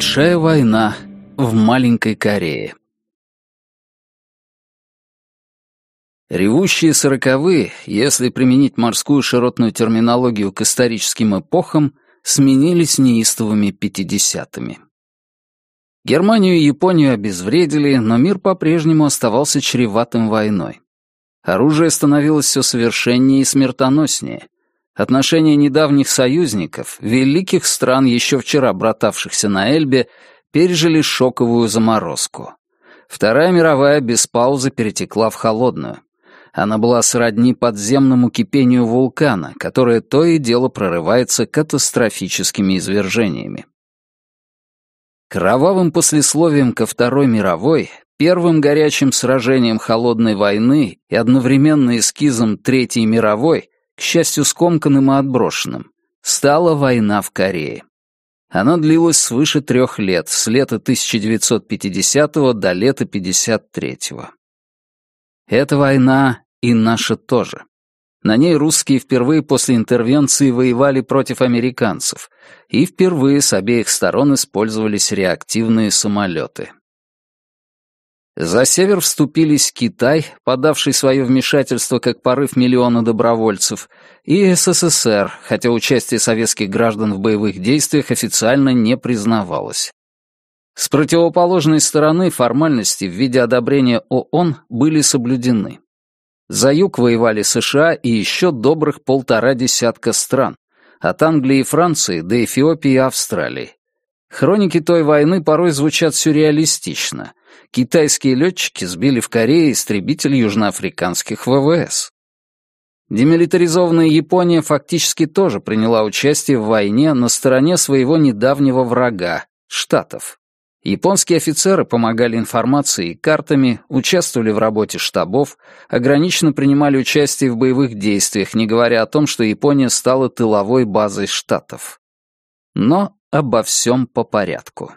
Большая война в маленькой Корее. Ревущие сороковые, если применить морскую широтную терминологию к историческим эпохам, сменились неистовыми пятидесятыми. Германию и Японию обезвредили, но мир по-прежнему оставался чреватым войной. Оружие становилось все совершеннее и смертоноснее. Отношения недавних союзников, великих стран, еще вчера братавшихся на Эльбе, пережили шоковую заморозку. Вторая мировая без паузы перетекла в холодную. Она была сродни подземному кипению вулкана, которое то и дело прорывается катастрофическими извержениями. Кровавым послесловием ко Второй мировой, первым горячим сражением Холодной войны и одновременно эскизом Третьей мировой, к счастью, скомканным и отброшенным, стала война в Корее. Она длилась свыше трех лет, с лета 1950 до лета 53 -го. Эта война и наша тоже. На ней русские впервые после интервенции воевали против американцев, и впервые с обеих сторон использовались реактивные самолеты. За север вступились Китай, подавший свое вмешательство как порыв миллиона добровольцев, и СССР, хотя участие советских граждан в боевых действиях официально не признавалось. С противоположной стороны формальности в виде одобрения ООН были соблюдены. За юг воевали США и еще добрых полтора десятка стран, от Англии и Франции до Эфиопии и Австралии. Хроники той войны порой звучат сюрреалистично. Китайские летчики сбили в Корее истребитель южноафриканских ВВС. Демилитаризованная Япония фактически тоже приняла участие в войне на стороне своего недавнего врага — Штатов. Японские офицеры помогали информацией и картами, участвовали в работе штабов, ограниченно принимали участие в боевых действиях, не говоря о том, что Япония стала тыловой базой штатов. Но обо всем по порядку.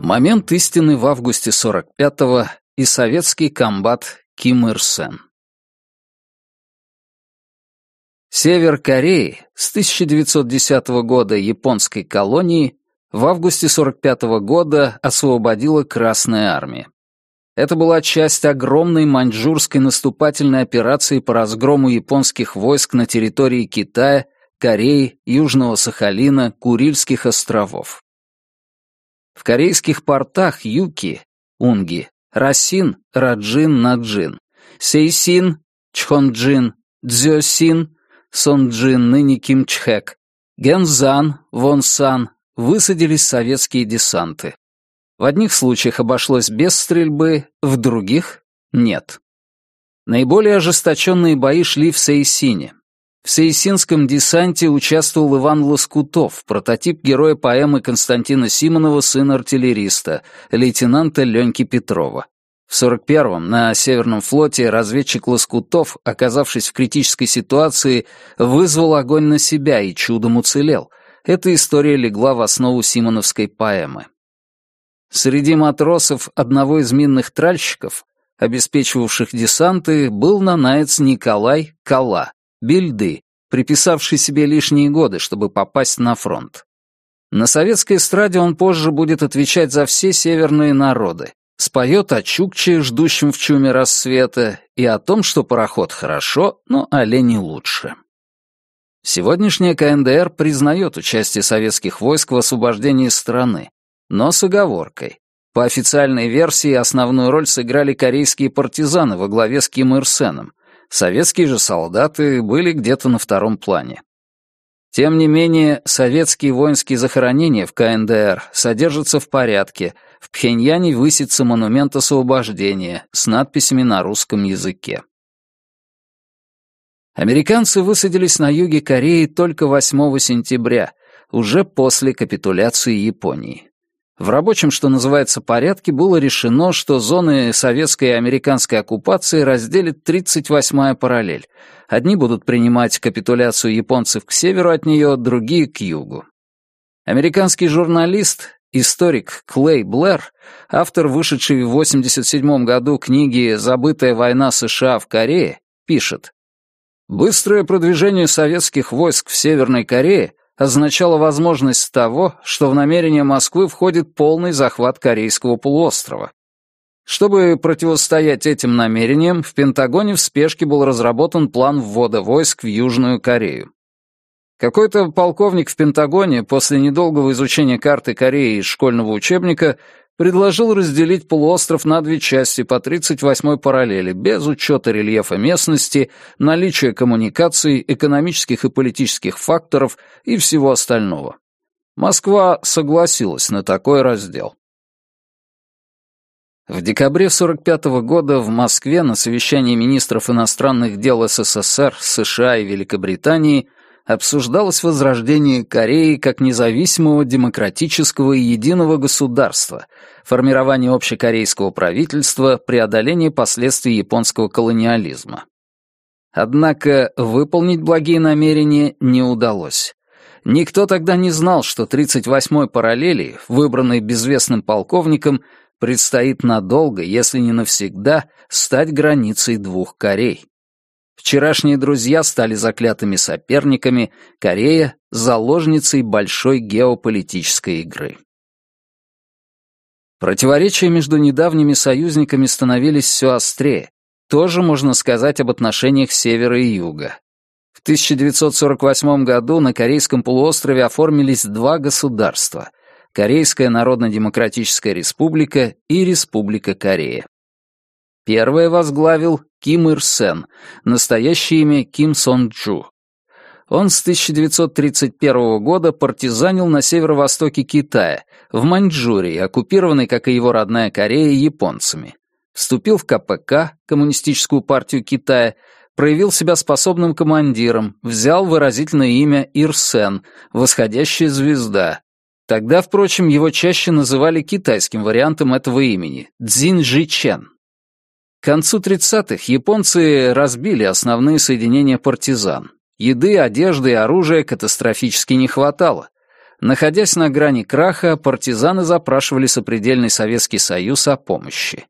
Момент истины в августе 45-го и советский комбат Ким Ир Сен. Север Кореи с 1910 года японской колонии в августе 45 года освободила Красная армия. Это была часть огромной маньчжурской наступательной операции по разгрому японских войск на территории Китая, Кореи, Южного Сахалина, Курильских островов. В корейских портах Юки, Унги, Расин, Раджин, Наджин, Сейсин, Чхонджин, Дзёсин, Сонджин, ныне Кимчхэк, Гензан, Вонсан, высадились советские десанты. В одних случаях обошлось без стрельбы, в других — нет. Наиболее ожесточенные бои шли в Сейсине. В сейсинском десанте участвовал Иван Лоскутов, прототип героя поэмы Константина Симонова «Сын артиллериста», лейтенанта Леньки Петрова. В 41-м на Северном флоте разведчик Лоскутов, оказавшись в критической ситуации, вызвал огонь на себя и чудом уцелел. Эта история легла в основу симоновской поэмы. Среди матросов одного из минных тральщиков, обеспечивавших десанты, был нанаец Николай Кала, бельды, приписавший себе лишние годы, чтобы попасть на фронт. На советской эстраде он позже будет отвечать за все северные народы, споет о Чукче, ждущем в чуме рассвета, и о том, что пароход хорошо, но олени лучше. Сегодняшняя КНДР признает участие советских войск в освобождении страны, но с оговоркой. По официальной версии основную роль сыграли корейские партизаны во главе с Ким Ир Сеном. Советские же солдаты были где-то на втором плане. Тем не менее, советские воинские захоронения в КНДР содержатся в порядке, в Пхеньяне высится монумент освобождения с надписями на русском языке. Американцы высадились на юге Кореи только 8 сентября, уже после капитуляции Японии. В рабочем, что называется, порядке было решено, что зоны советской и американской оккупации разделит 38-я параллель. Одни будут принимать капитуляцию японцев к северу от нее, другие — к югу. Американский журналист, историк Клей Блэр, автор вышедшей в 1987 году книги «Забытая война США в Корее», пишет Быстрое продвижение советских войск в Северной Корее означало возможность того, что в намерение Москвы входит полный захват Корейского полуострова. Чтобы противостоять этим намерениям, в Пентагоне в спешке был разработан план ввода войск в Южную Корею. Какой-то полковник в Пентагоне после недолгого изучения карты Кореи из школьного учебника предложил разделить полуостров на две части по 38-й параллели, без учета рельефа местности, наличия коммуникаций, экономических и политических факторов и всего остального. Москва согласилась на такой раздел. В декабре 1945 -го года в Москве на совещании министров иностранных дел СССР, США и Великобритании обсуждалось возрождение Кореи как независимого демократического и единого государства, формирование общекорейского правительства, преодоление последствий японского колониализма. Однако выполнить благие намерения не удалось. Никто тогда не знал, что 38-й параллели, выбранной безвестным полковником, предстоит надолго, если не навсегда, стать границей двух Корей. Вчерашние друзья стали заклятыми соперниками, Корея — заложницей большой геополитической игры. Противоречия между недавними союзниками становились все острее. Тоже можно сказать об отношениях севера и юга. В 1948 году на Корейском полуострове оформились два государства — Корейская Народно-Демократическая Республика и Республика Корея. Первое возглавил Ким Ир Сен, настоящее имя Ким Сон Джу. Он с 1931 года партизанил на северо-востоке Китая, в Маньчжурии, оккупированной, как и его родная Корея, японцами. Вступил в КПК, Коммунистическую партию Китая, проявил себя способным командиром, взял выразительное имя Ирсен, восходящая звезда. Тогда, впрочем, его чаще называли китайским вариантом этого имени — Цзин Жи Чен. К концу 30-х японцы разбили основные соединения партизан. Еды, одежды и оружия катастрофически не хватало. Находясь на грани краха, партизаны запрашивали сопредельный Советский Союз о помощи.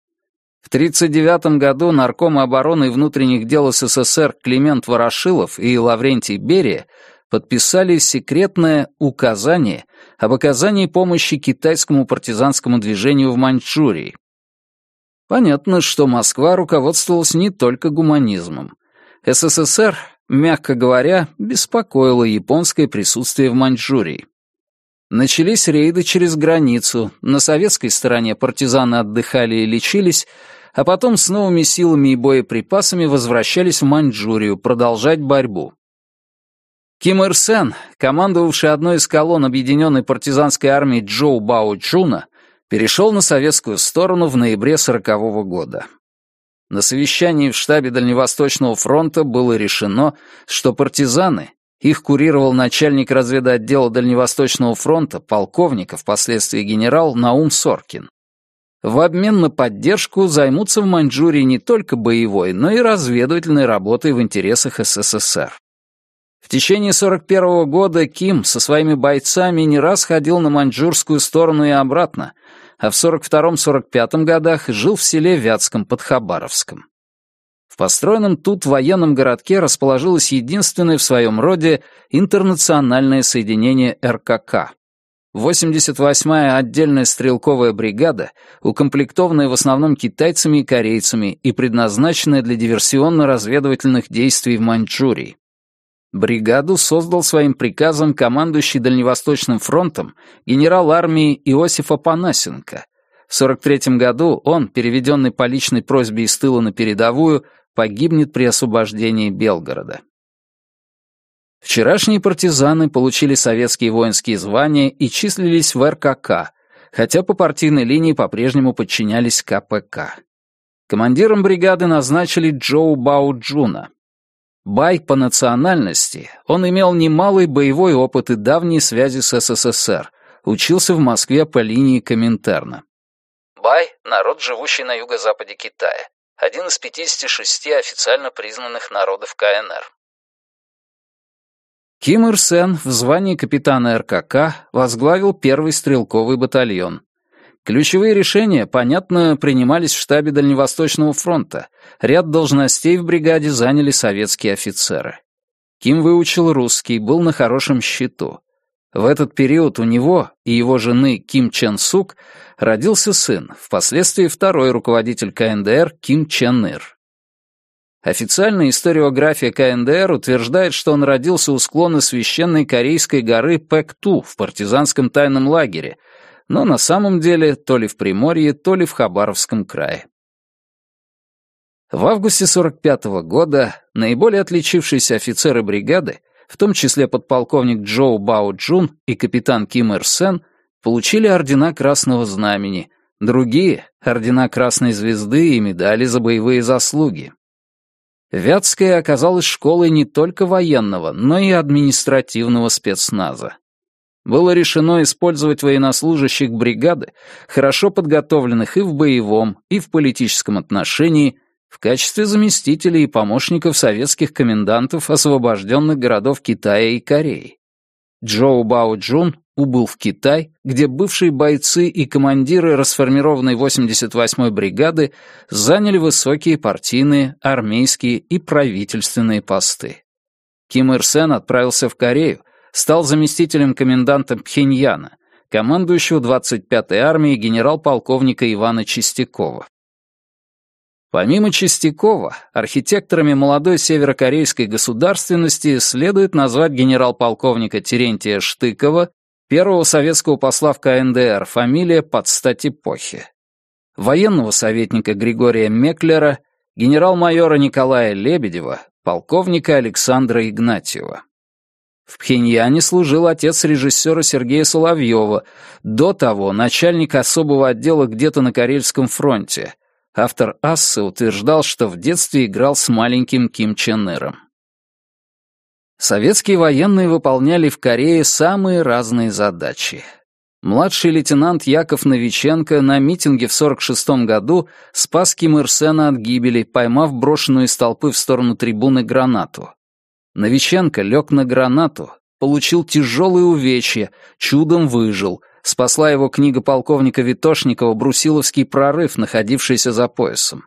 В 1939 году наркомы обороны и внутренних дел СССР Климент Ворошилов и Лаврентий Берия подписали секретное указание об оказании помощи китайскому партизанскому движению в Маньчжурии, Понятно, что Москва руководствовалась не только гуманизмом. СССР, мягко говоря, беспокоило японское присутствие в Маньчжурии. Начались рейды через границу, на советской стороне партизаны отдыхали и лечились, а потом с новыми силами и боеприпасами возвращались в Маньчжурию продолжать борьбу. Ким Ир Сен, командовавший одной из колонн объединенной партизанской армии Джоу Бао Чуна, перешел на советскую сторону в ноябре сорокового года. На совещании в штабе Дальневосточного фронта было решено, что партизаны, их курировал начальник разведотдела Дальневосточного фронта, полковник, впоследствии генерал Наум Соркин. В обмен на поддержку займутся в Маньчжурии не только боевой, но и разведывательной работой в интересах СССР. В течение 41 -го года Ким со своими бойцами не раз ходил на маньчжурскую сторону и обратно, а в 42-45 годах жил в селе Вятском под Хабаровском. В построенном тут военном городке расположилось единственное в своем роде интернациональное соединение РКК. 88-я отдельная стрелковая бригада, укомплектованная в основном китайцами и корейцами и предназначенная для диверсионно-разведывательных действий в Маньчжурии. Бригаду создал своим приказом командующий Дальневосточным фронтом генерал армии Иосиф Апанасенко. В 43 году он, переведенный по личной просьбе из тыла на передовую, погибнет при освобождении Белгорода. Вчерашние партизаны получили советские воинские звания и числились в РККА, хотя по партийной линии по-прежнему подчинялись КПК. Командиром бригады назначили Чжоу Баочжуна, Бай по национальности, он имел немалый боевой опыт и давние связи с СССР, учился в Москве по линии Коминтерна. Бай — народ, живущий на юго-западе Китая, один из 56 официально признанных народов КНР. Ким Ир Сен в звании капитана РКК возглавил первый стрелковый батальон. Ключевые решения, понятно, принимались в штабе Дальневосточного фронта. Ряд должностей в бригаде заняли советские офицеры. Ким выучил русский, был на хорошем счету. В этот период у него и его жены Ким Чен Сук родился сын, впоследствии второй руководитель КНДР Ким Чен Ир. Официальная историография КНДР утверждает, что он родился у склона священной корейской горы Пэкту в партизанском тайном лагере, но на самом деле то ли в Приморье, то ли в Хабаровском крае. В августе 45 -го года наиболее отличившиеся офицеры бригады в том числе подполковник Джоу Бао Джун и капитан Ким Эр Сен, получили ордена Красного Знамени, другие — ордена Красной Звезды и медали за боевые заслуги. Вятская оказалась школой не только военного, но и административного спецназа. Было решено использовать военнослужащих бригады, хорошо подготовленных и в боевом, и в политическом отношении, в качестве заместителей и помощников советских комендантов освобожденных городов Китая и Кореи. Джоу Бао Джун убыл в Китай, где бывшие бойцы и командиры расформированной 88-й бригады заняли высокие партийные, армейские и правительственные посты. Ким Ир Сен отправился в Корею, стал заместителем коменданта Пхеньяна, командующего 25-й армией генерал-полковника Ивана Чистякова. Помимо Чистякова, архитекторами молодой северокорейской государственности следует назвать генерал-полковника Терентия Штыкова, первого советского посла в КНДР, фамилия под стать эпохи, военного советника Григория Меклера, генерал-майора Николая Лебедева, полковника Александра Игнатьева. В Пхеньяне служил отец режиссера Сергея Соловьева, до того начальник особого отдела где-то на Карельском фронте — Автор «Ассы» утверждал, что в детстве играл с маленьким Ким Чен Иром. Советские военные выполняли в Корее самые разные задачи. Младший лейтенант Яков Новиченко на митинге в 46 году спас Ким Ир Сена от гибели, поймав брошенную из толпы в сторону трибуны гранату. Новиченко лег на гранату, получил тяжелые увечья, чудом выжил, спасла его книга полковника Витошникова «Брусиловский прорыв», находившийся за поясом.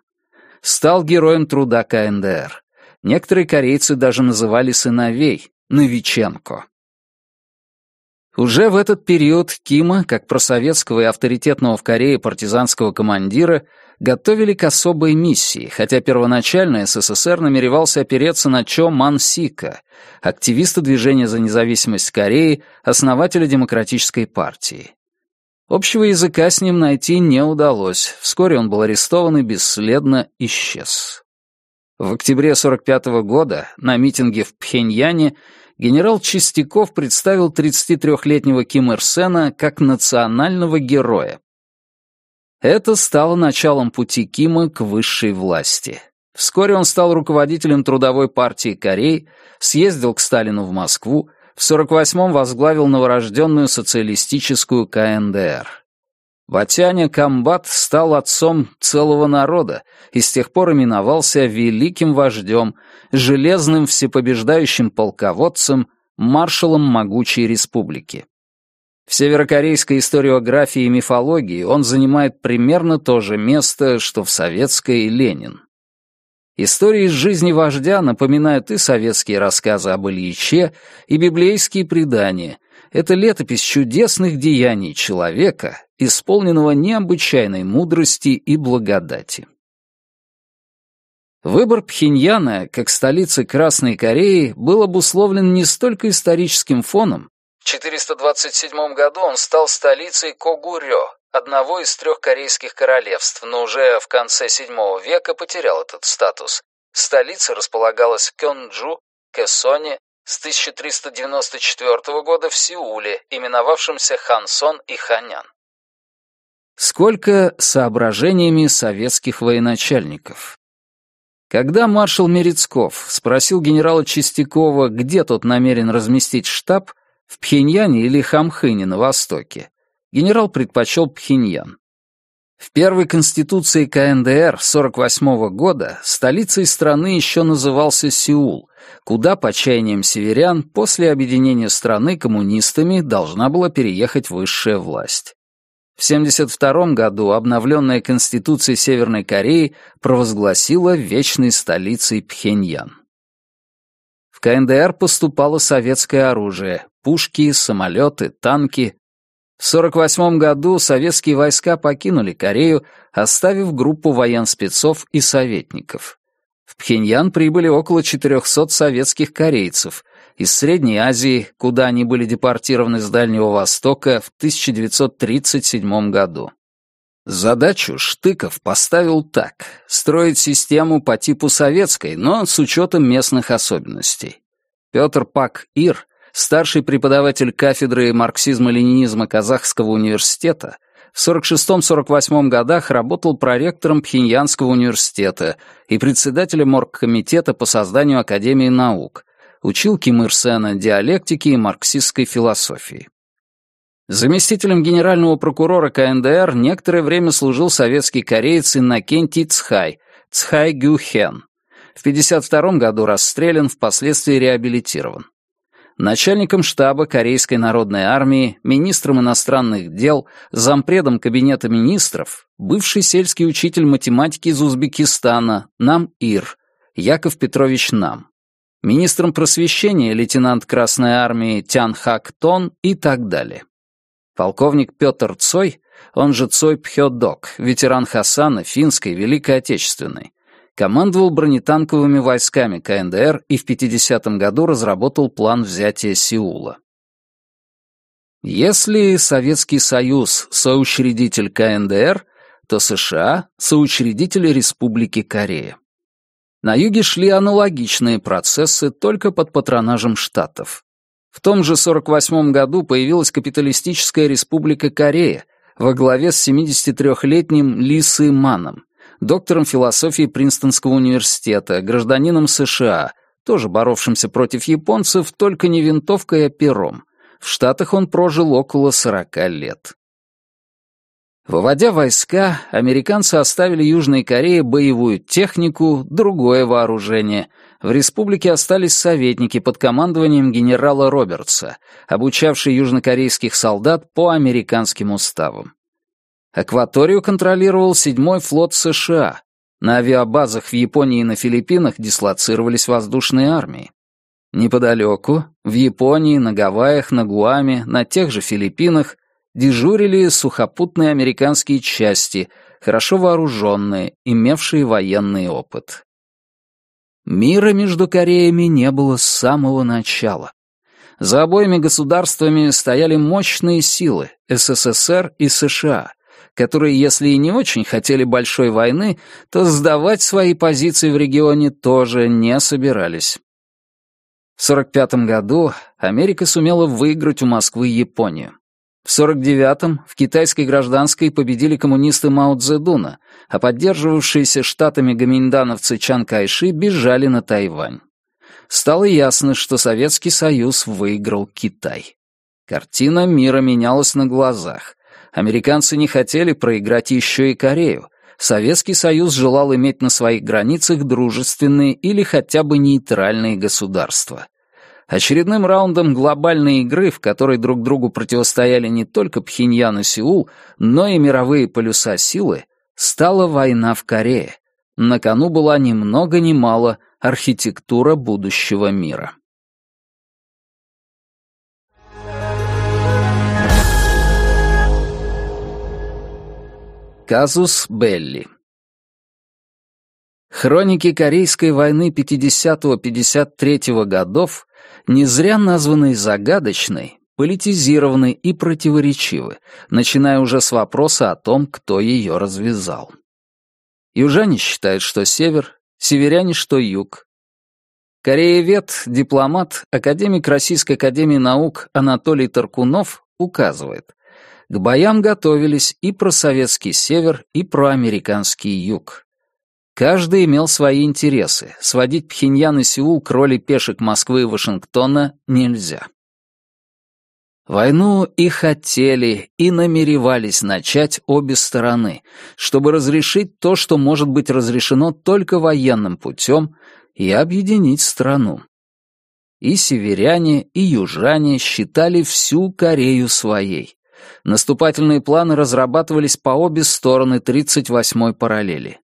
Стал героем труда КНДР. Некоторые корейцы даже называли сыновей Новиченко. Уже в этот период Кима, как просоветского и авторитетного в Корее партизанского командира, готовили к особой миссии, хотя первоначально СССР намеревался опереться на Чо Ман Сика, активиста движения за независимость Кореи, основателя Демократической партии. Общего языка с ним найти не удалось, вскоре он был арестован и бесследно исчез. В октябре 45 -го года на митинге в Пхеньяне генерал Чистяков представил 33-летнего Ким Ир Сена как национального героя. Это стало началом пути Кима к высшей власти. Вскоре он стал руководителем Трудовой партии Кореи, съездил к Сталину в Москву, в 48-м возглавил новорожденную социалистическую КНДР. Ватяня Камбат стал отцом целого народа и с тех пор именовался великим вождем, железным всепобеждающим полководцем, маршалом могучей республики. В северокорейской историографии и мифологии он занимает примерно то же место, что в советской Ленин. Истории из жизни вождя напоминают и советские рассказы об Ильиче, и библейские предания. Это летопись чудесных деяний человека, исполненного необычайной мудрости и благодати. Выбор Пхеньяна как столицы Красной Кореи был обусловлен не столько историческим фоном, в 427 году он стал столицей Когурё, одного из трех корейских королевств, но уже в конце VII века потерял этот статус. Столица располагалась в Кёнджу, Кэсоне, с 1394 года в Сеуле, именовавшемся Хансон и Ханян. Сколько соображениями советских военачальников. Когда маршал Мерецков спросил генерала Чистякова, где тот намерен разместить штаб, в Пхеньяне или Хамхыне на востоке, генерал предпочел Пхеньян. В первой конституции КНДР 48 года столицей страны еще назывался Сеул, куда по чаяниям северян после объединения страны коммунистами должна была переехать высшая власть. В 1972 году обновленная Конституция Северной Кореи провозгласила вечной столицей Пхеньян. В КНДР поступало советское оружие — пушки, самолеты, танки. В 1948 году советские войска покинули Корею, оставив группу военспецов и советников. В Пхеньян прибыли около 400 советских корейцев, из Средней Азии, куда они были депортированы с Дальнего Востока в 1937 году. Задачу Штыков поставил так — строить систему по типу советской, но с учетом местных особенностей. Петр Пак-Ир, старший преподаватель кафедры марксизма-ленинизма Казахского университета, в 46-48 годах работал проректором Пхеньянского университета и председателем оргкомитета по созданию Академии наук, учил Ким Ир Сена диалектике и марксистской философии. Заместителем генерального прокурора КНДР некоторое время служил советский кореец Иннокентий Цхай, Цхай Гюхен. В 1952 году расстрелян, впоследствии реабилитирован. Начальником штаба Корейской народной армии, министром иностранных дел, зампредом кабинета министров, бывший сельский учитель математики из Узбекистана, Нам Ир, Яков Петрович Нам министром просвещения лейтенант Красной Армии Тян Хак Тон и так далее. Полковник Петр Цой, он же Цой Пхёдок, ветеран Хасана, финской, Великой Отечественной, командовал бронетанковыми войсками КНДР и в 50-м году разработал план взятия Сеула. Если Советский Союз — соучредитель КНДР, то США — соучредитель Республики Корея. На юге шли аналогичные процессы, только под патронажем Штатов. В том же 48 году появилась капиталистическая республика Корея во главе с 73-летним Ли Сы Маном, доктором философии Принстонского университета, гражданином США, тоже боровшимся против японцев, только не винтовкой, а пером. В Штатах он прожил около 40 лет. Выводя войска, американцы оставили Южной Корее боевую технику, другое вооружение. В республике остались советники под командованием генерала Робертса, обучавшие южнокорейских солдат по американским уставам. Акваторию контролировал седьмой флот США. На авиабазах в Японии и на Филиппинах дислоцировались воздушные армии. Неподалеку, в Японии, на Гавайях, на Гуаме, на тех же Филиппинах дежурили сухопутные американские части, хорошо вооруженные, имевшие военный опыт. Мира между Кореями не было с самого начала. За обоими государствами стояли мощные силы — СССР и США, которые, если и не очень хотели большой войны, то сдавать свои позиции в регионе тоже не собирались. В 1945 году Америка сумела выиграть у Москвы Японию. В 49-м в китайской гражданской победили коммунисты Мао Цзэдуна, а поддерживавшиеся штатами гоминдановцы Чан Кайши бежали на Тайвань. Стало ясно, что Советский Союз выиграл Китай. Картина мира менялась на глазах. Американцы не хотели проиграть еще и Корею. Советский Союз желал иметь на своих границах дружественные или хотя бы нейтральные государства — Очередным раундом глобальной игры, в которой друг другу противостояли не только Пхеньян и Сеул, но и мировые полюса силы, стала война в Корее. На кону была ни много ни мало архитектура будущего мира. Казус Белли Хроники Корейской войны 50-53 годов не зря названной загадочной, политизированы и противоречивы, начиная уже с вопроса о том, кто ее развязал. Южане считают, что север, северяне, что юг. Кореевед, дипломат, академик Российской академии наук Анатолий Таркунов указывает, к боям готовились и про советский север, и про американский юг. Каждый имел свои интересы. Сводить Пхеньян и Сеул к роли пешек Москвы и Вашингтона нельзя. Войну и хотели, и намеревались начать обе стороны, чтобы разрешить то, что может быть разрешено только военным путем, и объединить страну. И северяне, и южане считали всю Корею своей. Наступательные планы разрабатывались по обе стороны 38-й параллели.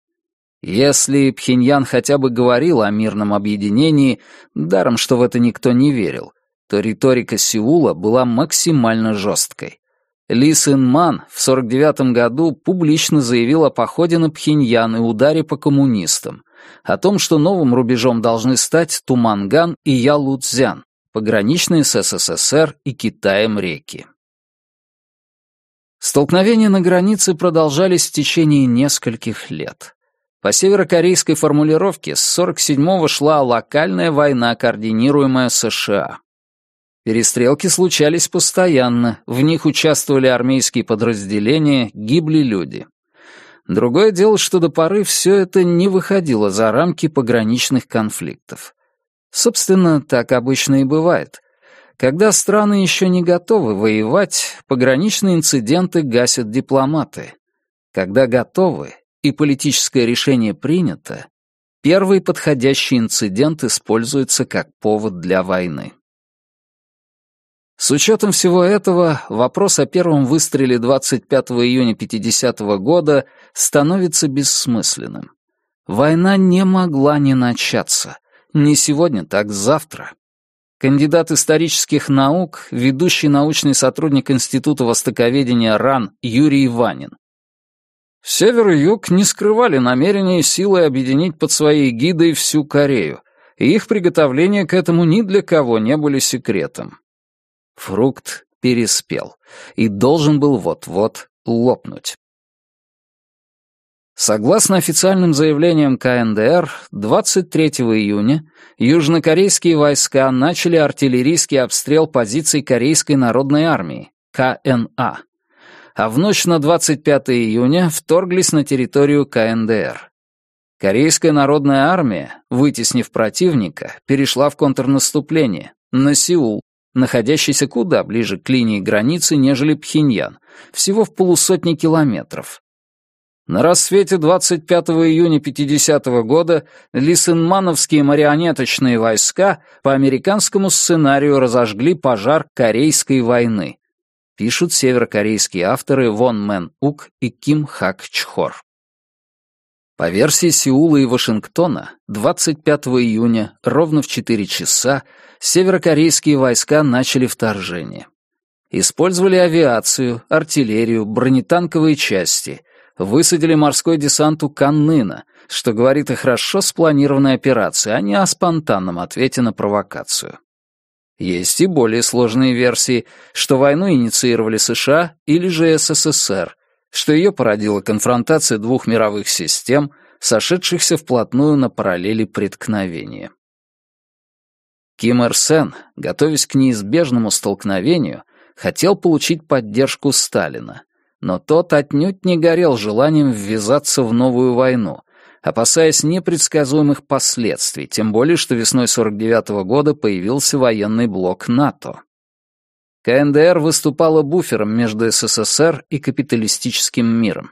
Если Пхеньян хотя бы говорил о мирном объединении, даром, что в это никто не верил, то риторика Сеула была максимально жесткой. Ли Сын Ман в 49 году публично заявил о походе на Пхеньян и ударе по коммунистам, о том, что новым рубежом должны стать Туманган и Ялуцзян, пограничные с СССР и Китаем реки. Столкновения на границе продолжались в течение нескольких лет. По северокорейской формулировке с 47-го шла локальная война, координируемая США. Перестрелки случались постоянно, в них участвовали армейские подразделения, гибли люди. Другое дело, что до поры все это не выходило за рамки пограничных конфликтов. Собственно, так обычно и бывает. Когда страны еще не готовы воевать, пограничные инциденты гасят дипломаты. Когда готовы и политическое решение принято, первый подходящий инцидент используется как повод для войны. С учетом всего этого, вопрос о первом выстреле 25 июня 50 -го года становится бессмысленным. Война не могла не начаться. Не сегодня, так завтра. Кандидат исторических наук, ведущий научный сотрудник Института востоковедения РАН Юрий Ванин. Север и Юг не скрывали намерения силой объединить под своей гидой всю Корею, и их приготовления к этому ни для кого не были секретом. Фрукт переспел и должен был вот-вот лопнуть. Согласно официальным заявлениям КНДР, 23 июня южнокорейские войска начали артиллерийский обстрел позиций Корейской народной армии, КНА, а в ночь на 25 июня вторглись на территорию КНДР. Корейская народная армия, вытеснив противника, перешла в контрнаступление на Сеул, находящийся куда ближе к линии границы, нежели Пхеньян, всего в полусотни километров, на рассвете 25 июня 50 -го года лисенмановские марионеточные войска по американскому сценарию разожгли пожар Корейской войны. Пишут северокорейские авторы Вон Мэн Ук и Ким Хак Чхор. По версии Сеула и Вашингтона, 25 июня, ровно в 4 часа, северокорейские войска начали вторжение. Использовали авиацию, артиллерию, бронетанковые части — высадили морской десант у Каннына, что говорит о хорошо спланированной операции, а не о спонтанном ответе на провокацию. Есть и более сложные версии, что войну инициировали США или же СССР, что ее породила конфронтация двух мировых систем, сошедшихся вплотную на параллели преткновения. Ким Ир Сен, готовясь к неизбежному столкновению, хотел получить поддержку Сталина, но тот отнюдь не горел желанием ввязаться в новую войну, опасаясь непредсказуемых последствий, тем более что весной 49 -го года появился военный блок НАТО. КНДР выступала буфером между СССР и капиталистическим миром.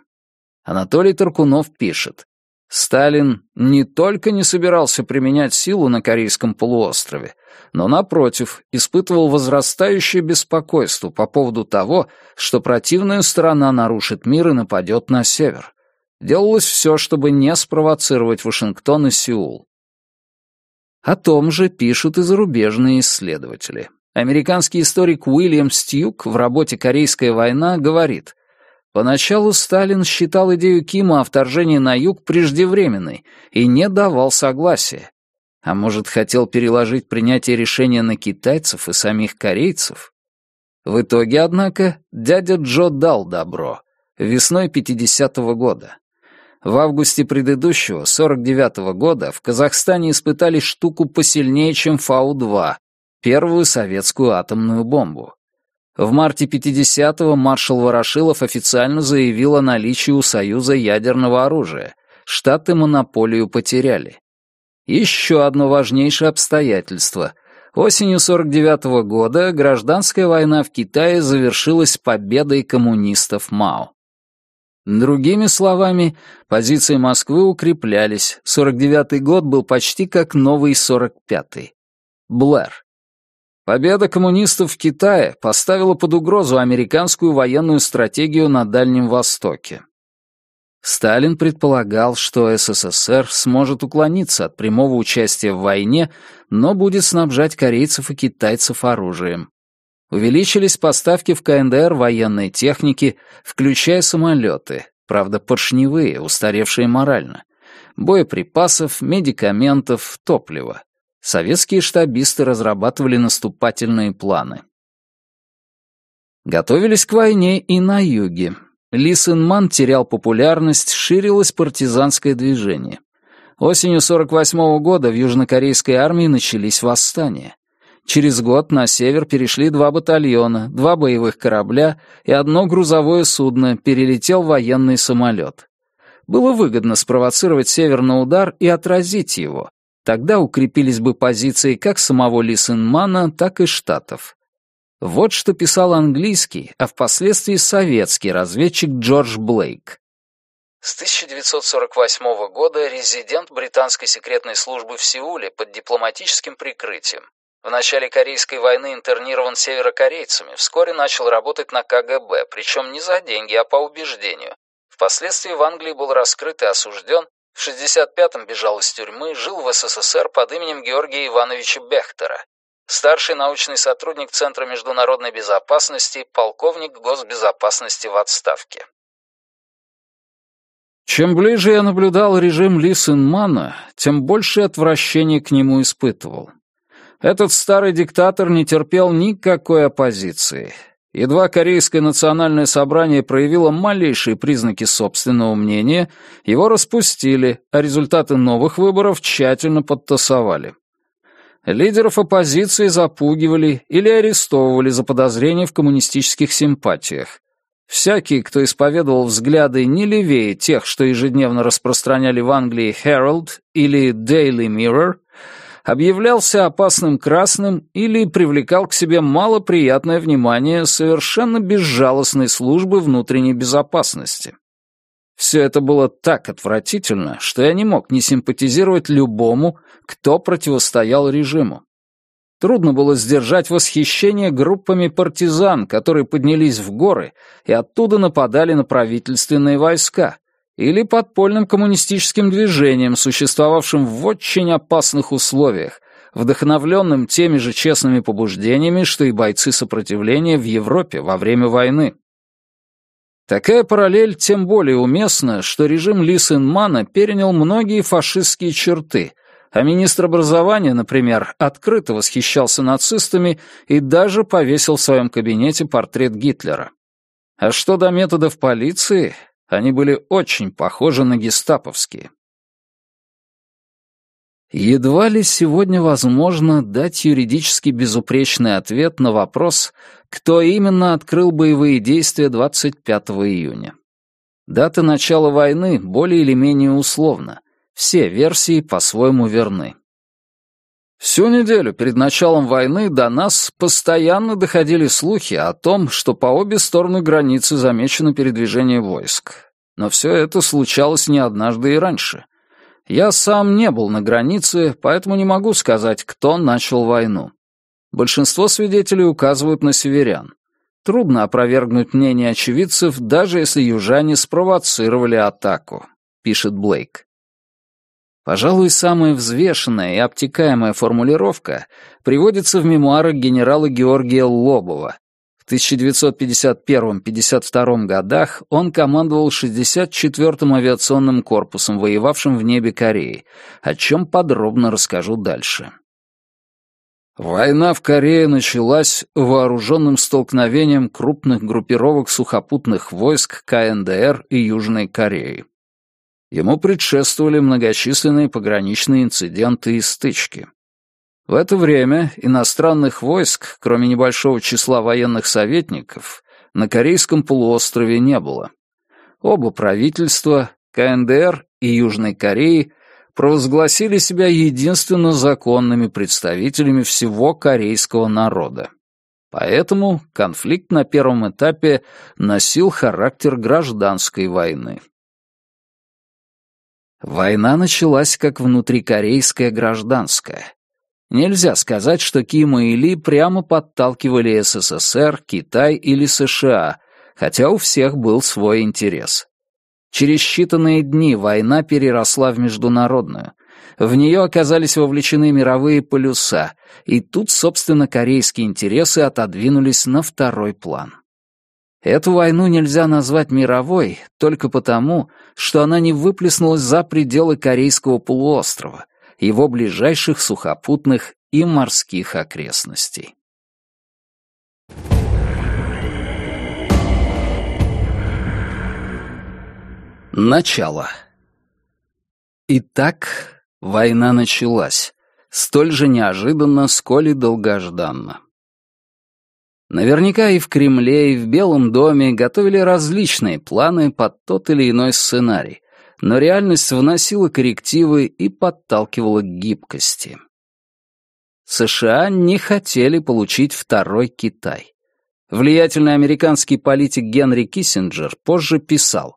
Анатолий Таркунов пишет, Сталин не только не собирался применять силу на Корейском полуострове, но, напротив, испытывал возрастающее беспокойство по поводу того, что противная сторона нарушит мир и нападет на север. Делалось все, чтобы не спровоцировать Вашингтон и Сеул. О том же пишут и зарубежные исследователи. Американский историк Уильям Стьюк в работе «Корейская война» говорит, Поначалу Сталин считал идею Кима о вторжении на юг преждевременной и не давал согласия. А может, хотел переложить принятие решения на китайцев и самих корейцев? В итоге, однако, дядя Джо дал добро. Весной 50-го года. В августе предыдущего, 49-го года, в Казахстане испытали штуку посильнее, чем Фау-2, первую советскую атомную бомбу. В марте 50-го маршал Ворошилов официально заявил о наличии у Союза ядерного оружия. Штаты монополию потеряли. Еще одно важнейшее обстоятельство. Осенью 49 -го года гражданская война в Китае завершилась победой коммунистов Мао. Другими словами, позиции Москвы укреплялись. 49-й год был почти как новый 45-й. Блэр. Победа коммунистов в Китае поставила под угрозу американскую военную стратегию на Дальнем Востоке. Сталин предполагал, что СССР сможет уклониться от прямого участия в войне, но будет снабжать корейцев и китайцев оружием. Увеличились поставки в КНДР военной техники, включая самолеты, правда поршневые, устаревшие морально, боеприпасов, медикаментов, топлива. Советские штабисты разрабатывали наступательные планы. Готовились к войне и на юге. Ли Сын Ман терял популярность, ширилось партизанское движение. Осенью 48 -го года в южнокорейской армии начались восстания. Через год на север перешли два батальона, два боевых корабля и одно грузовое судно, перелетел военный самолет. Было выгодно спровоцировать север на удар и отразить его. Тогда укрепились бы позиции как самого Ли Синмана, так и Штатов. Вот что писал английский, а впоследствии советский разведчик Джордж Блейк. С 1948 года резидент британской секретной службы в Сеуле под дипломатическим прикрытием. В начале Корейской войны интернирован северокорейцами, вскоре начал работать на КГБ, причем не за деньги, а по убеждению. Впоследствии в Англии был раскрыт и осужден, в 65-м бежал из тюрьмы, жил в СССР под именем Георгия Ивановича Бехтера, старший научный сотрудник Центра международной безопасности, полковник госбезопасности в отставке. Чем ближе я наблюдал режим Ли Синмана, тем больше отвращения к нему испытывал. Этот старый диктатор не терпел никакой оппозиции. Едва Корейское национальное собрание проявило малейшие признаки собственного мнения, его распустили, а результаты новых выборов тщательно подтасовали. Лидеров оппозиции запугивали или арестовывали за подозрения в коммунистических симпатиях. Всякий, кто исповедовал взгляды не левее тех, что ежедневно распространяли в Англии Herald или Daily Mirror, объявлялся опасным красным или привлекал к себе малоприятное внимание совершенно безжалостной службы внутренней безопасности. Все это было так отвратительно, что я не мог не симпатизировать любому, кто противостоял режиму. Трудно было сдержать восхищение группами партизан, которые поднялись в горы и оттуда нападали на правительственные войска, или подпольным коммунистическим движением, существовавшим в очень опасных условиях, вдохновленным теми же честными побуждениями, что и бойцы сопротивления в Европе во время войны. Такая параллель тем более уместна, что режим Ли Син перенял многие фашистские черты, а министр образования, например, открыто восхищался нацистами и даже повесил в своем кабинете портрет Гитлера. А что до методов полиции, они были очень похожи на гестаповские. Едва ли сегодня возможно дать юридически безупречный ответ на вопрос, кто именно открыл боевые действия 25 июня. Дата начала войны более или менее условна. Все версии по-своему верны. Всю неделю перед началом войны до нас постоянно доходили слухи о том, что по обе стороны границы замечено передвижение войск. Но все это случалось не однажды и раньше. Я сам не был на границе, поэтому не могу сказать, кто начал войну. Большинство свидетелей указывают на северян. Трудно опровергнуть мнение очевидцев, даже если южане спровоцировали атаку, пишет Блейк. Пожалуй, самая взвешенная и обтекаемая формулировка приводится в мемуарах генерала Георгия Лобова, в 1951-52 годах он командовал 64-м авиационным корпусом, воевавшим в небе Кореи, о чем подробно расскажу дальше. Война в Корее началась вооруженным столкновением крупных группировок сухопутных войск КНДР и Южной Кореи. Ему предшествовали многочисленные пограничные инциденты и стычки. В это время иностранных войск, кроме небольшого числа военных советников, на Корейском полуострове не было. Оба правительства, КНДР и Южной Кореи, провозгласили себя единственно законными представителями всего корейского народа. Поэтому конфликт на первом этапе носил характер гражданской войны. Война началась как внутрикорейская гражданская. Нельзя сказать, что Ким и Ли прямо подталкивали СССР, Китай или США, хотя у всех был свой интерес. Через считанные дни война переросла в международную. В нее оказались вовлечены мировые полюса, и тут, собственно, корейские интересы отодвинулись на второй план. Эту войну нельзя назвать мировой только потому, что она не выплеснулась за пределы Корейского полуострова, его ближайших сухопутных и морских окрестностей. Начало. Итак, война началась, столь же неожиданно, сколь и долгожданно. Наверняка и в Кремле, и в Белом доме готовили различные планы под тот или иной сценарий, но реальность вносила коррективы и подталкивала к гибкости. США не хотели получить второй Китай. Влиятельный американский политик Генри Киссинджер позже писал,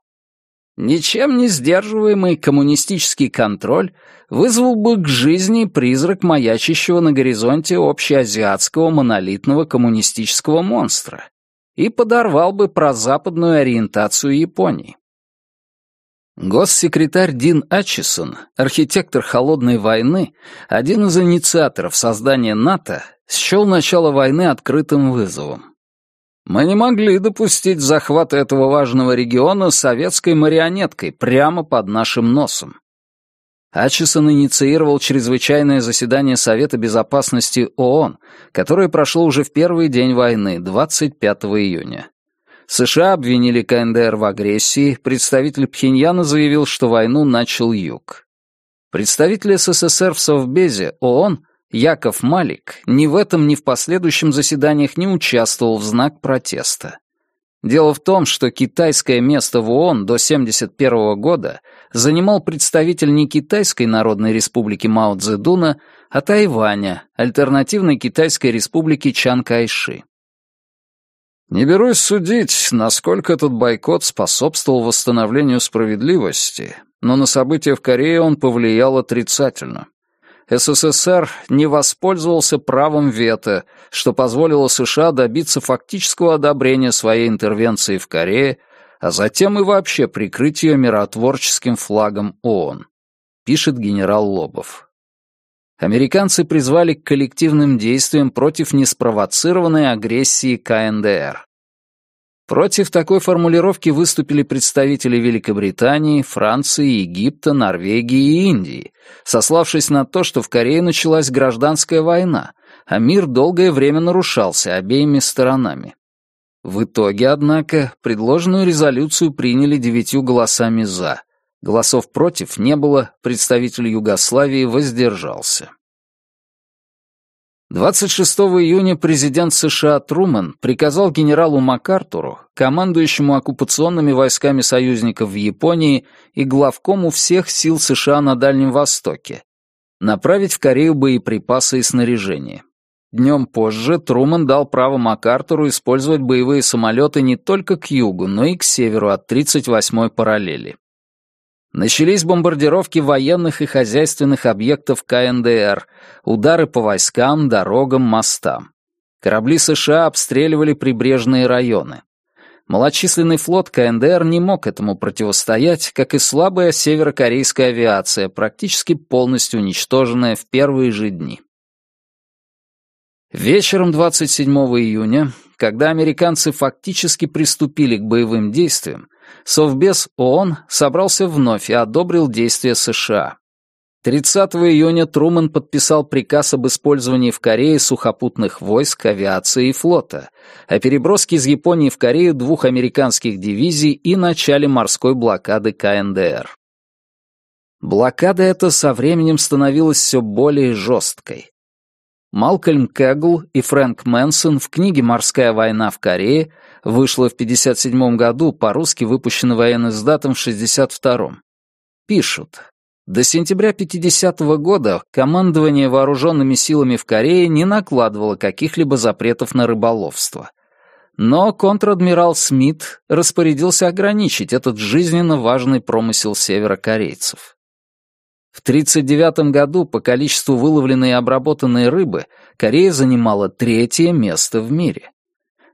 «Ничем не сдерживаемый коммунистический контроль вызвал бы к жизни призрак маячащего на горизонте общеазиатского монолитного коммунистического монстра и подорвал бы прозападную ориентацию Японии. Госсекретарь Дин Атчисон, архитектор Холодной войны, один из инициаторов создания НАТО, счел начало войны открытым вызовом. Мы не могли допустить захват этого важного региона советской марионеткой прямо под нашим носом. Атчисон инициировал чрезвычайное заседание Совета Безопасности ООН, которое прошло уже в первый день войны, 25 июня. США обвинили КНДР в агрессии, представитель Пхеньяна заявил, что войну начал Юг. Представитель СССР в Совбезе ООН Яков Малик ни в этом, ни в последующем заседаниях не участвовал в знак протеста. Дело в том, что китайское место в ООН до 1971 года занимал представитель не Китайской Народной Республики Мао Цзэдуна, а Тайваня, альтернативной Китайской Республики Чан Кайши. Не берусь судить, насколько этот бойкот способствовал восстановлению справедливости, но на события в Корее он повлиял отрицательно. СССР не воспользовался правом вето, что позволило США добиться фактического одобрения своей интервенции в Корее, а затем и вообще прикрыть ее миротворческим флагом ООН, пишет генерал Лобов. Американцы призвали к коллективным действиям против неспровоцированной агрессии КНДР. Против такой формулировки выступили представители Великобритании, Франции, Египта, Норвегии и Индии, сославшись на то, что в Корее началась гражданская война, а мир долгое время нарушался обеими сторонами. В итоге, однако, предложенную резолюцию приняли девятью голосами «за», Голосов против не было, представитель Югославии воздержался. 26 июня президент США Трумэн приказал генералу МакАртуру, командующему оккупационными войсками союзников в Японии и главкому всех сил США на Дальнем Востоке, направить в Корею боеприпасы и снаряжение. Днем позже Трумэн дал право МакАртуру использовать боевые самолеты не только к югу, но и к северу от 38-й параллели. Начались бомбардировки военных и хозяйственных объектов КНДР, удары по войскам, дорогам, мостам. Корабли США обстреливали прибрежные районы. Малочисленный флот КНДР не мог этому противостоять, как и слабая северокорейская авиация, практически полностью уничтоженная в первые же дни. Вечером 27 июня, когда американцы фактически приступили к боевым действиям, Совбез ООН собрался вновь и одобрил действия США. 30 июня Трумэн подписал приказ об использовании в Корее сухопутных войск, авиации и флота, о переброске из Японии в Корею двух американских дивизий и начале морской блокады КНДР. Блокада эта со временем становилась все более жесткой. Малкольм Кэгл и Фрэнк Мэнсон в книге «Морская война в Корее» вышла в 1957 году, по-русски выпущена военным издатом в 1962. Пишут. До сентября 50 -го года командование вооруженными силами в Корее не накладывало каких-либо запретов на рыболовство. Но контр-адмирал Смит распорядился ограничить этот жизненно важный промысел северокорейцев. В 1939 году по количеству выловленной и обработанной рыбы Корея занимала третье место в мире.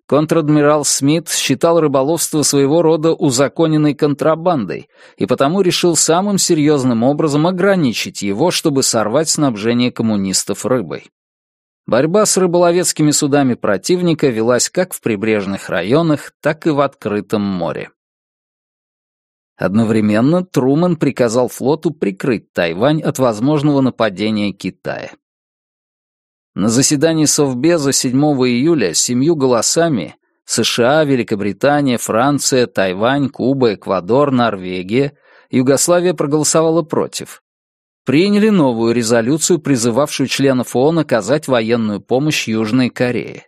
Контр-адмирал Смит считал рыболовство своего рода узаконенной контрабандой и потому решил самым серьезным образом ограничить его, чтобы сорвать снабжение коммунистов рыбой. Борьба с рыболовецкими судами противника велась как в прибрежных районах, так и в открытом море. Одновременно Трумэн приказал флоту прикрыть Тайвань от возможного нападения Китая. На заседании Совбеза 7 июля семью голосами США, Великобритания, Франция, Тайвань, Куба, Эквадор, Норвегия, Югославия проголосовала против. Приняли новую резолюцию, призывавшую членов ООН оказать военную помощь Южной Корее.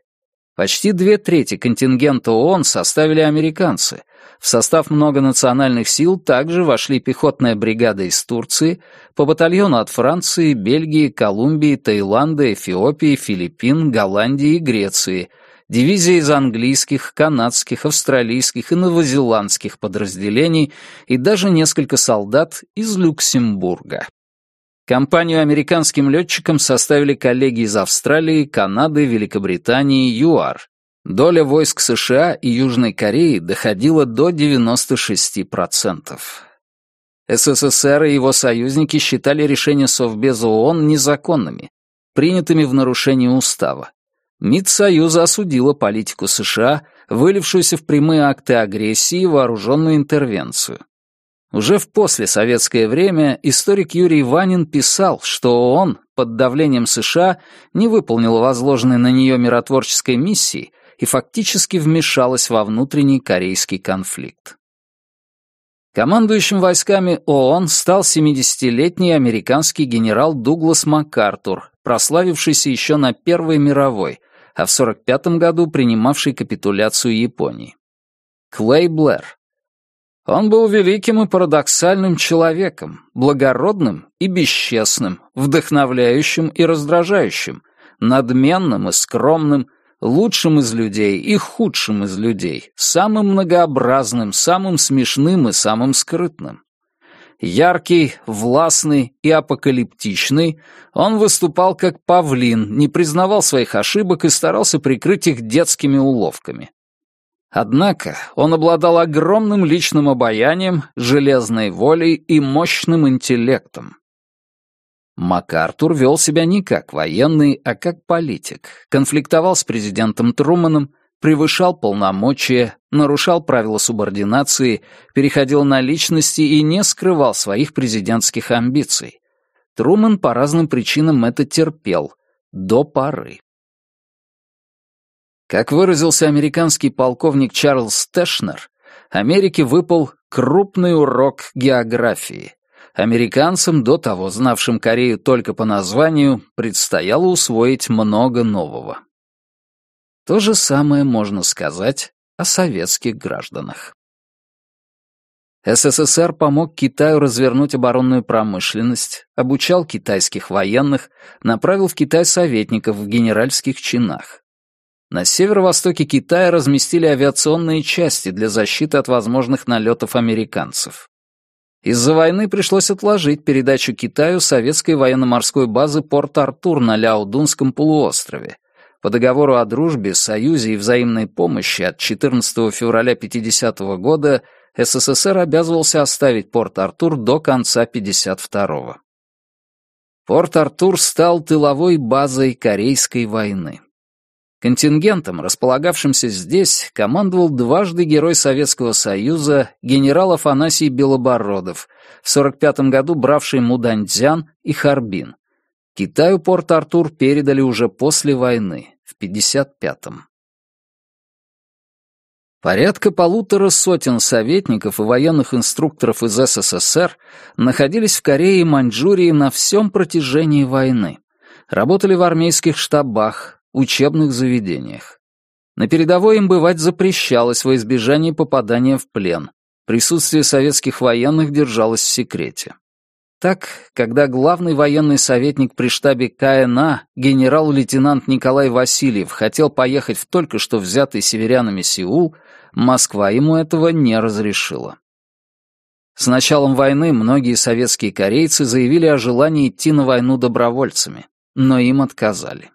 Почти две трети контингента ООН составили американцы. В состав многонациональных сил также вошли пехотная бригада из Турции, по батальону от Франции, Бельгии, Колумбии, Таиланда, Эфиопии, Филиппин, Голландии и Греции, дивизия из английских, канадских, австралийских и новозеландских подразделений и даже несколько солдат из Люксембурга. Компанию американским летчикам составили коллеги из Австралии, Канады, Великобритании, ЮАР. Доля войск США и Южной Кореи доходила до 96%. СССР и его союзники считали решения Совбеза ООН незаконными, принятыми в нарушении устава. МИД Союза осудила политику США, вылившуюся в прямые акты агрессии и вооруженную интервенцию. Уже в послесоветское время историк Юрий Ванин писал, что ООН под давлением США не выполнила возложенной на нее миротворческой миссии и фактически вмешалась во внутренний корейский конфликт. Командующим войсками ООН стал 70-летний американский генерал Дуглас МакАртур, прославившийся еще на Первой мировой, а в 45 году принимавший капитуляцию Японии. Клей Блэр, он был великим и парадоксальным человеком, благородным и бесчестным, вдохновляющим и раздражающим, надменным и скромным, лучшим из людей и худшим из людей, самым многообразным, самым смешным и самым скрытным. Яркий, властный и апокалиптичный, он выступал как павлин, не признавал своих ошибок и старался прикрыть их детскими уловками. Однако он обладал огромным личным обаянием, железной волей и мощным интеллектом. МакАртур вел себя не как военный, а как политик, конфликтовал с президентом Труманом, превышал полномочия, нарушал правила субординации, переходил на личности и не скрывал своих президентских амбиций. Труман по разным причинам это терпел, до поры. Как выразился американский полковник Чарльз Тэшнер, Америке выпал крупный урок географии. Американцам, до того знавшим Корею только по названию, предстояло усвоить много нового. То же самое можно сказать о советских гражданах. СССР помог Китаю развернуть оборонную промышленность, обучал китайских военных, направил в Китай советников в генеральских чинах. На северо-востоке Китая разместили авиационные части для защиты от возможных налетов американцев. Из-за войны пришлось отложить передачу Китаю советской военно-морской базы Порт-Артур на Ляодунском полуострове. По договору о дружбе, союзе и взаимной помощи от 14 февраля 1950 года СССР обязывался оставить Порт-Артур до конца 1952 Порт-Артур стал тыловой базой Корейской войны. Контингентом, располагавшимся здесь, командовал дважды герой Советского Союза генерал Афанасий Белобородов, в 45 году бравший Муданьцзян и Харбин. Китаю Порт-Артур передали уже после войны, в 55-м. Порядка полутора сотен советников и военных инструкторов из СССР находились в Корее и Маньчжурии на всем протяжении войны. Работали в армейских штабах, учебных заведениях. На передовой им бывать запрещалось во избежание попадания в плен. Присутствие советских военных держалось в секрете. Так, когда главный военный советник при штабе КНА, генерал-лейтенант Николай Васильев, хотел поехать в только что взятый северянами Сеул, Москва ему этого не разрешила. С началом войны многие советские корейцы заявили о желании идти на войну добровольцами, но им отказали.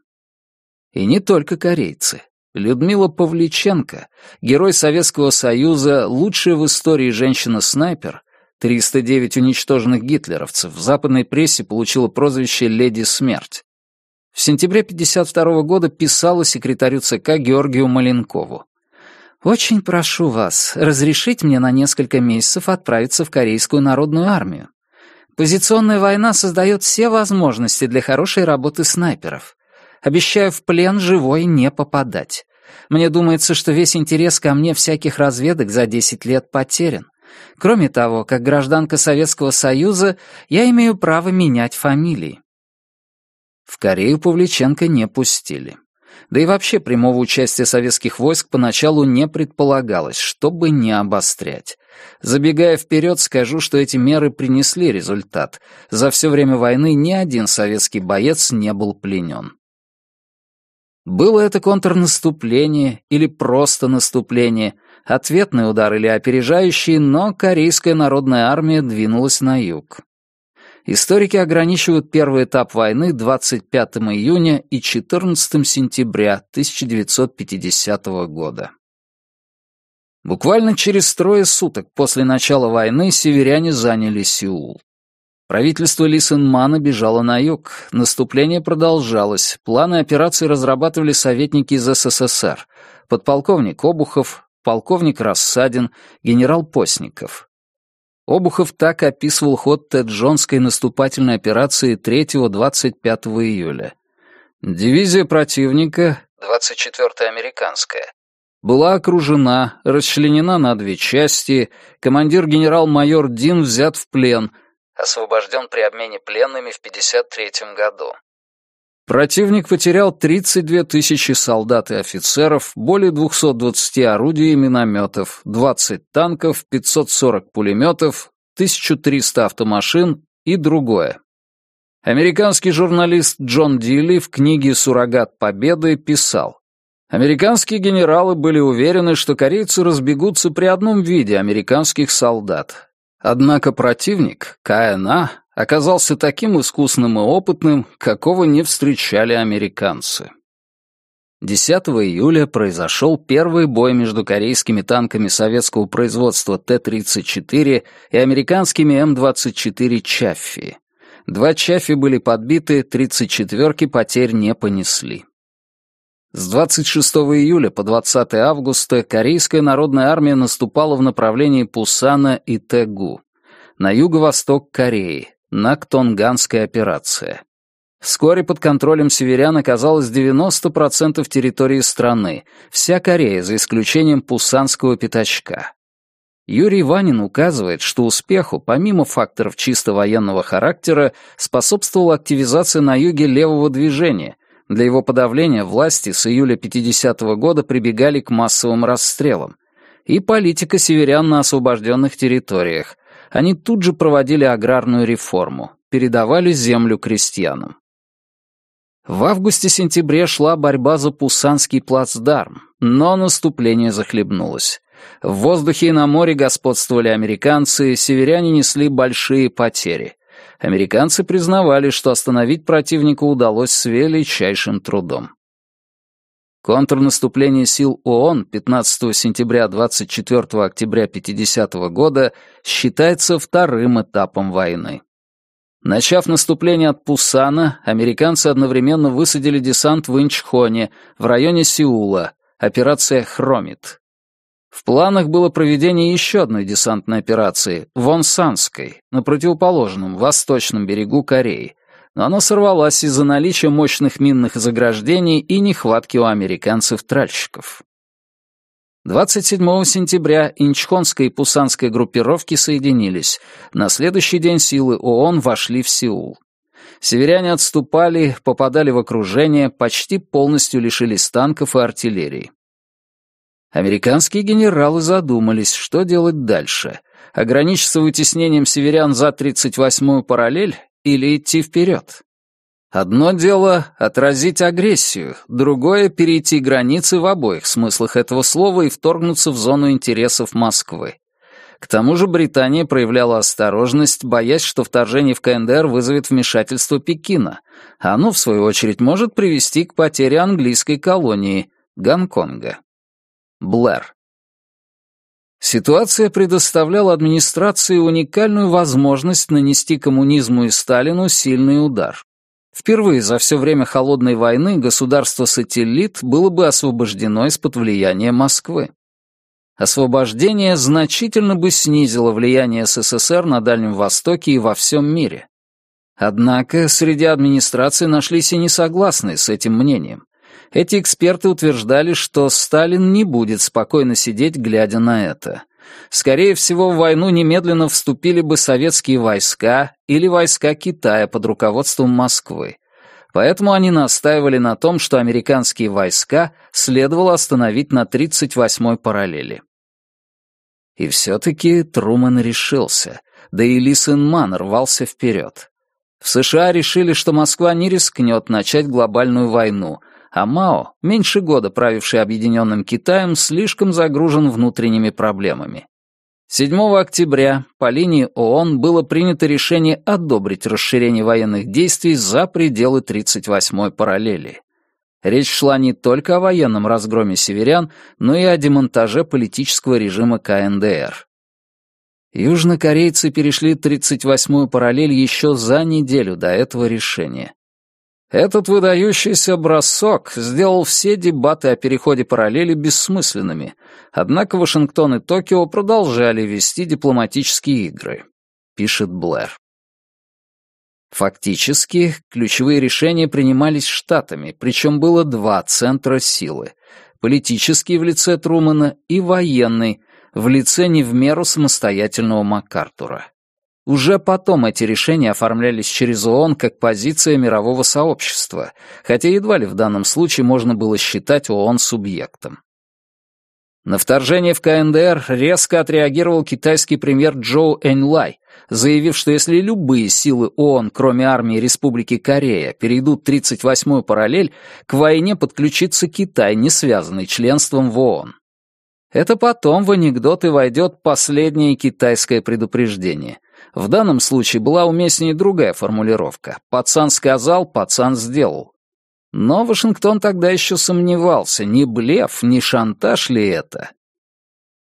И не только корейцы. Людмила Павличенко, герой Советского Союза, лучшая в истории женщина-снайпер, 309 уничтоженных гитлеровцев, в западной прессе получила прозвище «Леди Смерть». В сентябре 1952 года писала секретарю ЦК Георгию Маленкову. «Очень прошу вас разрешить мне на несколько месяцев отправиться в Корейскую народную армию. Позиционная война создает все возможности для хорошей работы снайперов. Обещаю в плен живой не попадать. Мне думается, что весь интерес ко мне всяких разведок за 10 лет потерян. Кроме того, как гражданка Советского Союза, я имею право менять фамилии. В Корею Павличенко не пустили. Да и вообще прямого участия советских войск поначалу не предполагалось, чтобы не обострять. Забегая вперед, скажу, что эти меры принесли результат. За все время войны ни один советский боец не был пленен. Было это контрнаступление или просто наступление, ответный удар или опережающий, но Корейская народная армия двинулась на юг. Историки ограничивают первый этап войны 25 июня и 14 сентября 1950 года. Буквально через трое суток после начала войны северяне заняли Сеул. Правительство Ли Сен бежало на юг, наступление продолжалось, планы операции разрабатывали советники из СССР, подполковник Обухов, полковник Рассадин, генерал Постников. Обухов так описывал ход Теджонской наступательной операции 3-25 июля. Дивизия противника, 24-я американская, была окружена, расчленена на две части, командир генерал-майор Дин взят в плен — освобожден при обмене пленными в 1953 году. Противник потерял 32 тысячи солдат и офицеров, более 220 орудий и минометов, 20 танков, 540 пулеметов, 1300 автомашин и другое. Американский журналист Джон Дилли в книге «Суррогат Победы» писал, Американские генералы были уверены, что корейцы разбегутся при одном виде американских солдат, Однако противник, КНА, оказался таким искусным и опытным, какого не встречали американцы. 10 июля произошел первый бой между корейскими танками советского производства Т-34 и американскими М-24 «Чаффи». Два «Чаффи» были подбиты, 34-ки потерь не понесли. С 26 июля по 20 августа Корейская народная армия наступала в направлении Пусана и Тэгу, на юго-восток Кореи, Нактонганская операция. Вскоре под контролем северян оказалось 90% территории страны, вся Корея, за исключением Пусанского пятачка. Юрий Ванин указывает, что успеху, помимо факторов чисто военного характера, способствовала активизация на юге левого движения — для его подавления власти с июля 50-го года прибегали к массовым расстрелам. И политика северян на освобожденных территориях. Они тут же проводили аграрную реформу, передавали землю крестьянам. В августе-сентябре шла борьба за Пусанский плацдарм, но наступление захлебнулось. В воздухе и на море господствовали американцы, северяне несли большие потери американцы признавали, что остановить противника удалось с величайшим трудом. Контрнаступление сил ООН 15 сентября 24 октября 50 года считается вторым этапом войны. Начав наступление от Пусана, американцы одновременно высадили десант в Инчхоне, в районе Сеула, операция «Хромит». В планах было проведение еще одной десантной операции, Вонсанской, на противоположном, восточном берегу Кореи, но она сорвалась из-за наличия мощных минных заграждений и нехватки у американцев тральщиков. 27 сентября Инчхонская и Пусанская группировки соединились. На следующий день силы ООН вошли в Сеул. Северяне отступали, попадали в окружение, почти полностью лишились танков и артиллерии. Американские генералы задумались, что делать дальше. Ограничиться вытеснением северян за 38-ю параллель или идти вперед? Одно дело — отразить агрессию, другое — перейти границы в обоих смыслах этого слова и вторгнуться в зону интересов Москвы. К тому же Британия проявляла осторожность, боясь, что вторжение в КНДР вызовет вмешательство Пекина, оно, в свою очередь, может привести к потере английской колонии — Гонконга. Блэр. Ситуация предоставляла администрации уникальную возможность нанести коммунизму и Сталину сильный удар. Впервые за все время Холодной войны государство-сателлит было бы освобождено из-под влияния Москвы. Освобождение значительно бы снизило влияние СССР на Дальнем Востоке и во всем мире. Однако среди администрации нашлись и несогласные с этим мнением. Эти эксперты утверждали, что Сталин не будет спокойно сидеть, глядя на это. Скорее всего, в войну немедленно вступили бы советские войска или войска Китая под руководством Москвы. Поэтому они настаивали на том, что американские войска следовало остановить на 38-й параллели. И все-таки Трумэн решился, да и Ли Сын Ман рвался вперед. В США решили, что Москва не рискнет начать глобальную войну, а Мао, меньше года правивший Объединенным Китаем, слишком загружен внутренними проблемами. 7 октября по линии ООН было принято решение одобрить расширение военных действий за пределы 38-й параллели. Речь шла не только о военном разгроме северян, но и о демонтаже политического режима КНДР. Южнокорейцы перешли 38-ю параллель еще за неделю до этого решения. Этот выдающийся бросок сделал все дебаты о переходе параллели бессмысленными, однако Вашингтон и Токио продолжали вести дипломатические игры, пишет Блэр. Фактически, ключевые решения принимались штатами, причем было два центра силы — политический в лице Трумэна и военный в лице не в меру самостоятельного МакАртура. Уже потом эти решения оформлялись через ООН как позиция мирового сообщества, хотя едва ли в данном случае можно было считать ООН субъектом. На вторжение в КНДР резко отреагировал китайский премьер Джоу Эньлай, заявив, что если любые силы ООН, кроме армии Республики Корея, перейдут 38-ю параллель, к войне подключится Китай, не связанный членством в ООН. Это потом в анекдоты войдет последнее китайское предупреждение. В данном случае была уместнее другая формулировка. «Пацан сказал, пацан сделал». Но Вашингтон тогда еще сомневался, не блеф, не шантаж ли это.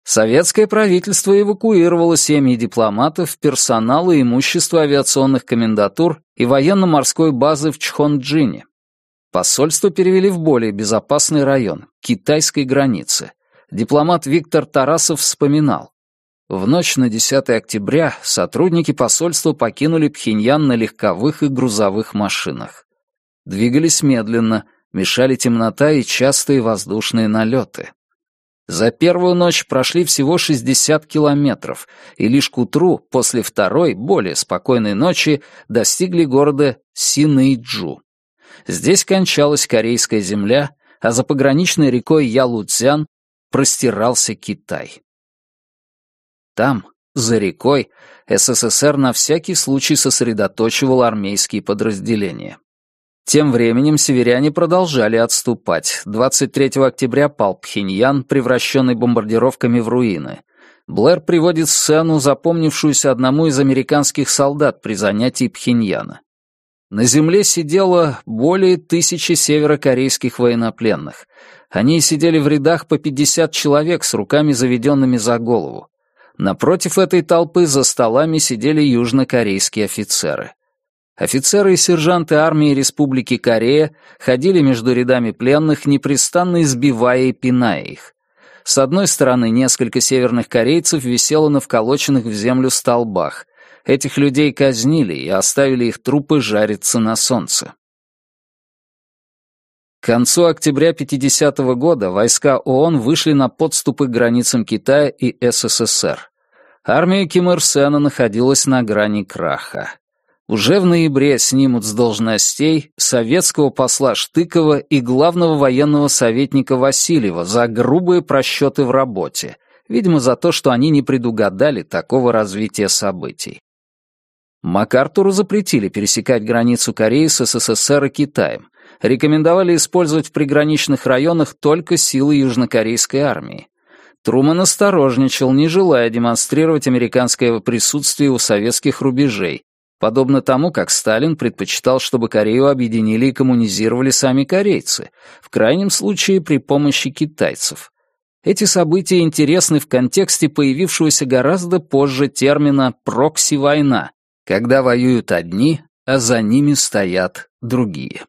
Советское правительство эвакуировало семьи дипломатов, персонал и имущество авиационных комендатур и военно-морской базы в Чхонджине. Посольство перевели в более безопасный район, китайской границы. Дипломат Виктор Тарасов вспоминал. В ночь на 10 октября сотрудники посольства покинули Пхеньян на легковых и грузовых машинах. Двигались медленно, мешали темнота и частые воздушные налеты. За первую ночь прошли всего 60 километров, и лишь к утру, после второй, более спокойной ночи, достигли города Синэйджу. Здесь кончалась корейская земля, а за пограничной рекой Ялуцзян простирался Китай. Там, за рекой, СССР на всякий случай сосредоточивал армейские подразделения. Тем временем северяне продолжали отступать. 23 октября пал Пхеньян, превращенный бомбардировками в руины. Блэр приводит сцену, запомнившуюся одному из американских солдат при занятии Пхеньяна. На земле сидело более тысячи северокорейских военнопленных. Они сидели в рядах по 50 человек с руками заведенными за голову. Напротив этой толпы за столами сидели южнокорейские офицеры. Офицеры и сержанты армии Республики Корея ходили между рядами пленных, непрестанно избивая и пиная их. С одной стороны, несколько северных корейцев висело на вколоченных в землю столбах. Этих людей казнили и оставили их трупы жариться на солнце. К концу октября 50 -го года войска ООН вышли на подступы к границам Китая и СССР. Армия Ким Ир Сена находилась на грани краха. Уже в ноябре снимут с должностей советского посла Штыкова и главного военного советника Васильева за грубые просчеты в работе, видимо, за то, что они не предугадали такого развития событий. МакАртуру запретили пересекать границу Кореи с СССР и Китаем, рекомендовали использовать в приграничных районах только силы южнокорейской армии. Труман осторожничал, не желая демонстрировать американское присутствие у советских рубежей, подобно тому, как Сталин предпочитал, чтобы Корею объединили и коммунизировали сами корейцы, в крайнем случае при помощи китайцев. Эти события интересны в контексте появившегося гораздо позже термина «прокси-война», когда воюют одни, а за ними стоят другие.